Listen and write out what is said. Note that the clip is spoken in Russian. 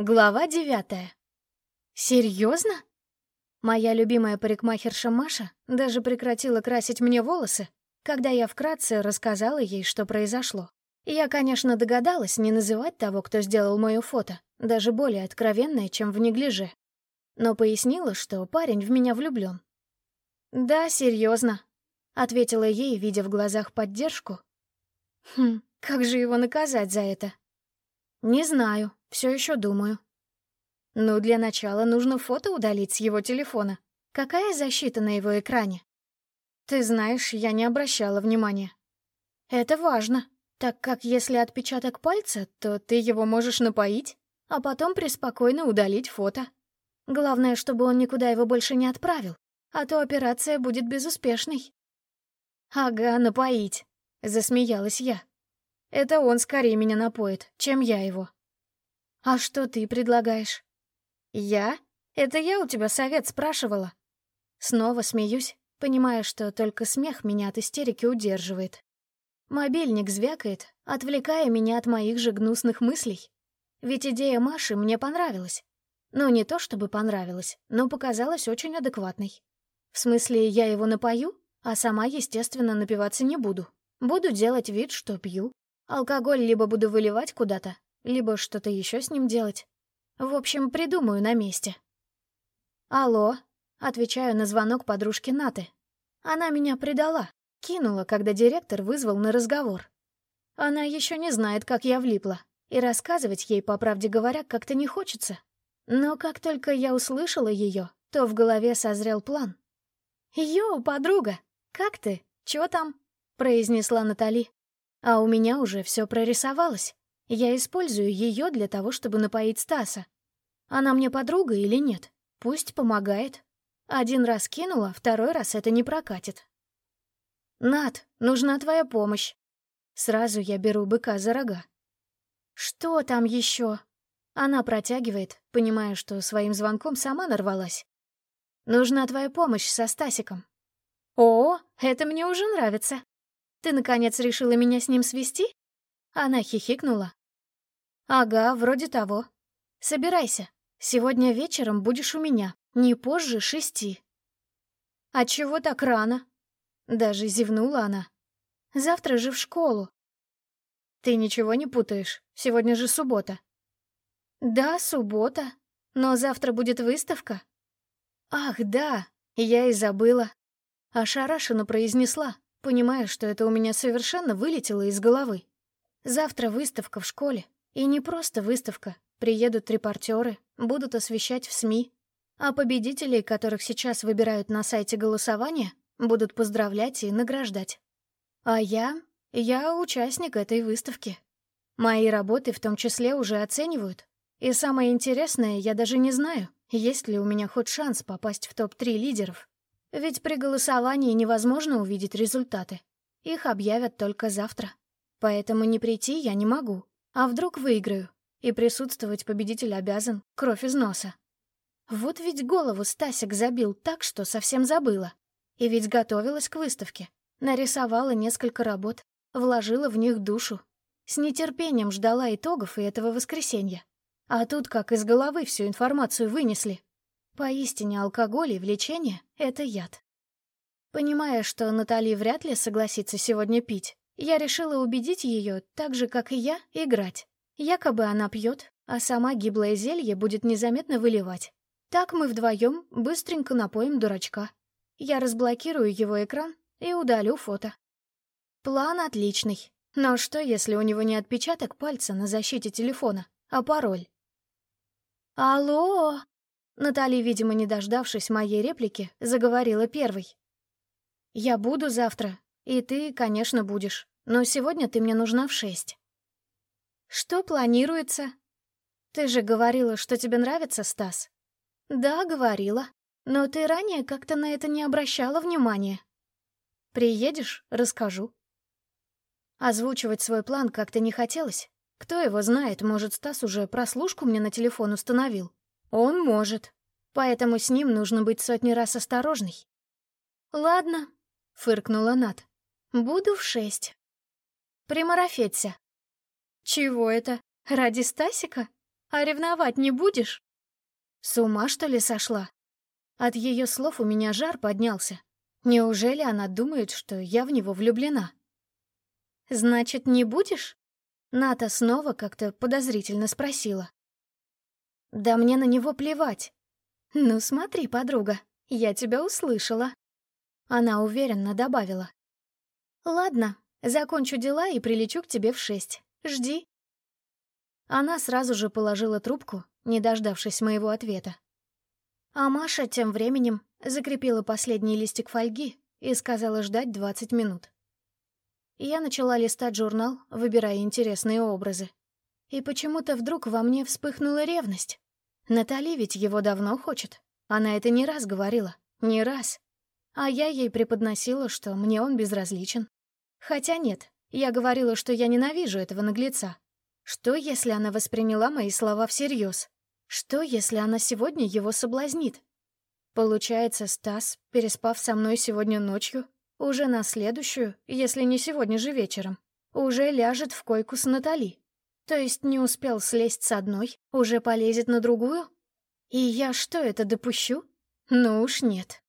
Глава девятая. Серьезно? Моя любимая парикмахерша Маша даже прекратила красить мне волосы, когда я вкратце рассказала ей, что произошло. Я, конечно, догадалась не называть того, кто сделал мое фото, даже более откровенное, чем в неглиже. Но пояснила, что парень в меня влюблен. «Да, серьезно, ответила ей, видя в глазах поддержку. «Хм, как же его наказать за это?» «Не знаю», все еще думаю. Ну, для начала нужно фото удалить с его телефона. Какая защита на его экране? Ты знаешь, я не обращала внимания. Это важно, так как если отпечаток пальца, то ты его можешь напоить, а потом преспокойно удалить фото. Главное, чтобы он никуда его больше не отправил, а то операция будет безуспешной. «Ага, напоить», — засмеялась я. «Это он скорее меня напоит, чем я его». «А что ты предлагаешь?» «Я? Это я у тебя совет спрашивала?» Снова смеюсь, понимая, что только смех меня от истерики удерживает. Мобильник звякает, отвлекая меня от моих же гнусных мыслей. Ведь идея Маши мне понравилась. Ну, не то чтобы понравилась, но показалась очень адекватной. В смысле, я его напою, а сама, естественно, напиваться не буду. Буду делать вид, что пью. Алкоголь либо буду выливать куда-то, либо что-то еще с ним делать. В общем, придумаю на месте. «Алло», — отвечаю на звонок подружки Наты. Она меня предала, кинула, когда директор вызвал на разговор. Она еще не знает, как я влипла, и рассказывать ей, по правде говоря, как-то не хочется. Но как только я услышала ее, то в голове созрел план. «Йоу, подруга, как ты? Чё там?» — произнесла Натали. А у меня уже все прорисовалось. Я использую ее для того, чтобы напоить Стаса. Она мне подруга или нет? Пусть помогает. Один раз кинула, второй раз это не прокатит. «Над, нужна твоя помощь». Сразу я беру быка за рога. «Что там еще? Она протягивает, понимая, что своим звонком сама нарвалась. «Нужна твоя помощь со Стасиком». «О, это мне уже нравится. Ты, наконец, решила меня с ним свести?» Она хихикнула, «Ага, вроде того. Собирайся. Сегодня вечером будешь у меня, не позже шести». «А чего так рано?» Даже зевнула она. «Завтра же в школу». «Ты ничего не путаешь? Сегодня же суббота». «Да, суббота. Но завтра будет выставка». «Ах, да, я и забыла». Ошарашенно произнесла, понимая, что это у меня совершенно вылетело из головы. «Завтра выставка в школе, и не просто выставка. Приедут репортеры, будут освещать в СМИ. А победителей, которых сейчас выбирают на сайте голосования, будут поздравлять и награждать. А я... я участник этой выставки. Мои работы в том числе уже оценивают. И самое интересное, я даже не знаю, есть ли у меня хоть шанс попасть в топ-3 лидеров. Ведь при голосовании невозможно увидеть результаты. Их объявят только завтра. Поэтому не прийти я не могу. А вдруг выиграю? И присутствовать победитель обязан, кровь из носа. Вот ведь голову Стасик забил так, что совсем забыла. И ведь готовилась к выставке. Нарисовала несколько работ, вложила в них душу. С нетерпением ждала итогов и этого воскресенья. А тут как из головы всю информацию вынесли. Поистине алкоголь и влечение — это яд. Понимая, что Натали вряд ли согласится сегодня пить, я решила убедить ее, так же, как и я, играть. Якобы она пьет, а сама гиблое зелье будет незаметно выливать. Так мы вдвоем быстренько напоим дурачка. Я разблокирую его экран и удалю фото. План отличный. Но что, если у него не отпечаток пальца на защите телефона, а пароль? «Алло!» Натали, видимо, не дождавшись моей реплики, заговорила первой. «Я буду завтра, и ты, конечно, будешь. Но сегодня ты мне нужна в шесть. Что планируется? Ты же говорила, что тебе нравится, Стас. Да, говорила. Но ты ранее как-то на это не обращала внимания. Приедешь, расскажу. Озвучивать свой план как-то не хотелось. Кто его знает, может, Стас уже прослушку мне на телефон установил. Он может. Поэтому с ним нужно быть сотни раз осторожной. «Ладно», — фыркнула Над. «Буду в шесть». Примарафеться. Чего это? Ради Стасика? А ревновать не будешь? С ума, что ли, сошла? От ее слов у меня жар поднялся. Неужели она думает, что я в него влюблена? «Значит, не будешь?» Ната снова как-то подозрительно спросила. «Да мне на него плевать». «Ну смотри, подруга, я тебя услышала». Она уверенно добавила. «Ладно, закончу дела и прилечу к тебе в шесть. Жди». Она сразу же положила трубку, не дождавшись моего ответа. А Маша тем временем закрепила последний листик фольги и сказала ждать 20 минут. Я начала листать журнал, выбирая интересные образы. И почему-то вдруг во мне вспыхнула ревность. Натали ведь его давно хочет. Она это не раз говорила. Не раз. А я ей преподносила, что мне он безразличен. Хотя нет, я говорила, что я ненавижу этого наглеца. Что, если она восприняла мои слова всерьез? Что, если она сегодня его соблазнит? Получается, Стас, переспав со мной сегодня ночью, уже на следующую, если не сегодня же вечером, уже ляжет в койку с Натали. То есть не успел слезть с одной, уже полезет на другую? И я что, это допущу? Ну уж нет.